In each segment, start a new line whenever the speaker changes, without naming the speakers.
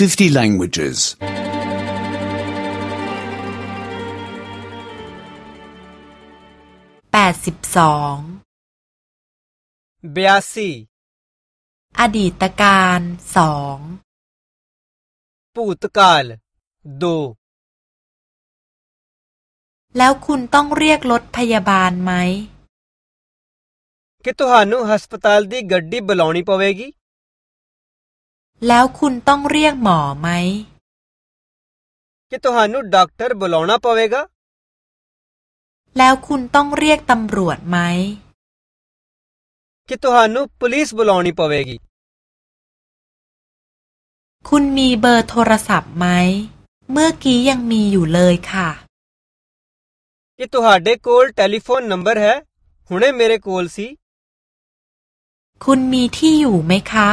50 languages. 82
84
อดีตการสอง
ปูตกาลดู
แล้วคุณต้องเรียกรถพยาบาลไหม
ਕਿ ਤੁਹਾਨੂੰ ਹਸਪਤਾਲ ਦੀ ਗੱਡੀ ਬੁਲਾਉਣੀ ਪਵੇਗੀ
แล้วคุณต้องเรียกหมอไหม
คิดว่าหนูด็อกเตอร์บลอนาพาวเวกา
แล้วคุณต้องเรียกตำรวจไหม
คิดว่าหนูพลีสบลอนีพาวเวกีคุณ
มีเบอร์โทรศัพท์ไหม เมื่อกี้ยังมีอยู่เลยค่ะ
คิดว่าเด็กโอลโทรศัพท์นัมเบอร์เหรอหุ่นเอ็มเรคโอลซี
คุณมีที่อยู่ไหมคะ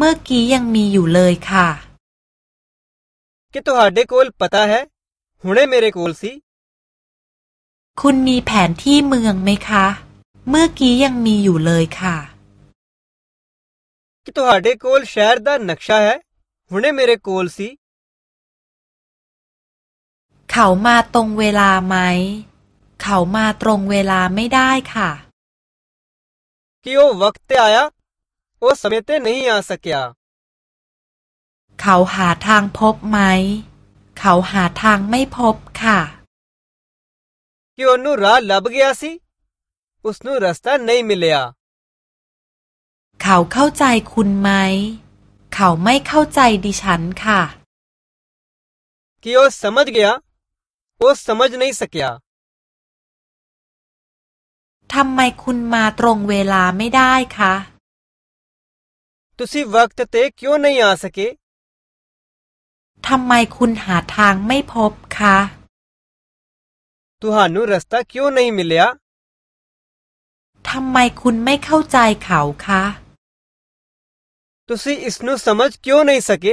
เมื่อกี้ยังมีอยู่เลยค่ะ
คิตวฮาเด็กโอลพัตตาเหรอฮูเน่เมเรโอลซี
คุณมีแผนที่เมืองไหมคะ เมื่อกี้ยังมีอยู่เลย
ค่ะคิตวฮาเด็กโอลเชร์ดานักชาเหรอฮูเน่เมเรโอลซี
เขามาตรงเวลาไหม เขามาตรงเวลาไม่ได้ค่ะ
คิโอวัคเตอายา वो समेते नहीं आ सक्या
เขาหาทางพบไหมเขาหาทางไม่พบค่ะ
क อ ओ นूราลับกีा स ส उ อุส रास्ता नहीं म ि ल य ย
เขาเข้าใจคุณไหมเขาไม่เข้าใจดิฉันค่ะ
क ส वो समझ गया वो สมัจไม่สักยาท
ำไมคุณมาตรงเวลาไม่ได้คะ
ਤੁਸੀਂ ਵਕਤ ਤੇ ਕਿਉਂ ม ਹ ੀਂ ਆ ਸਕੇ
ทำไมคุณหาทางไม่พบคะ
ตุ ਹ านุรัสตਾ ਕ ਿ ਉ ไม่มิเลียทำไมคุณไม่เข้าใจเขาคะตุสੀอิส ਨ ੂส ਸ ਮ จ ਕਿਉਂ ਨ ਹ สเก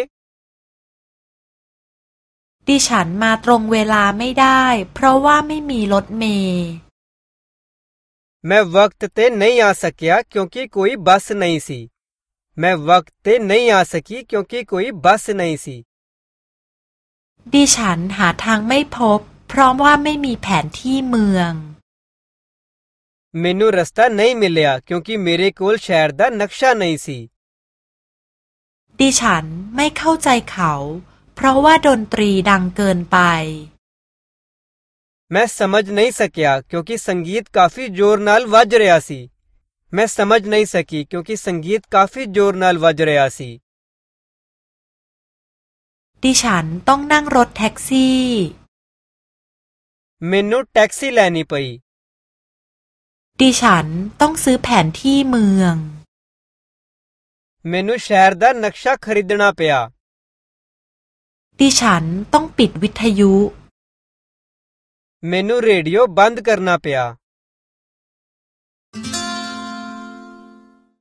ดิฉันมาตรงเวลาไม่ได้ เพราะว่า
ไม่มีรถเมล์ ਮੈਂ ਵਕਤ ਤ เ ਨਹੀਂ ਆ า ਕ ਿ ਆ ਕਿਉਂਕਿ ਕ ੋม ਬੱਸ ส ਹ ੀਂสੀ मैं वक्त पे नहीं आ सकी क्योंकि कोई बस नहीं सी ดิฉันหาทางไม่พบเพราะว่าไม่มีแผนท
ี่เมือง
ਮੈਨੂੰ ਰਸਤਾ ਨਹੀਂ ਮਿਲਿਆ ਕਿਉਂਕਿ ਮੇਰੇ ਕੋਲ ਸ਼ਹਿਰ ਦਾ ਨਕਸ਼ਾ ਨਹੀਂ ਸੀ ดิฉันไม่เข้าใจ
เขาเพราะว่าดนตรีดังเกินไป
ਮੈਂ ਸਮਝ ਨਹੀਂ ਸਕਿਆ ਕਿਉਂਕਿ ਸੰਗੀਤ ਕਾਫੀ ਜ਼ੋਰ ਨਾਲ ਵੱਜ ਰਿਹਾ ਸੀ मैं समझ नहीं सकी क्योंकि संगीत काफी जोर नाल वज रहा सी ดิฉันต้องนั่งรถแท็กซี่ मैनू टैक्सी लैनी पई ดิฉันต้องซื้อแผนที่เมือง मैनू शहर दा नक्शा खरीदना पिया
ดิฉันต้องปิดวิทยุ
मैनू रेडियो बंद करना पिया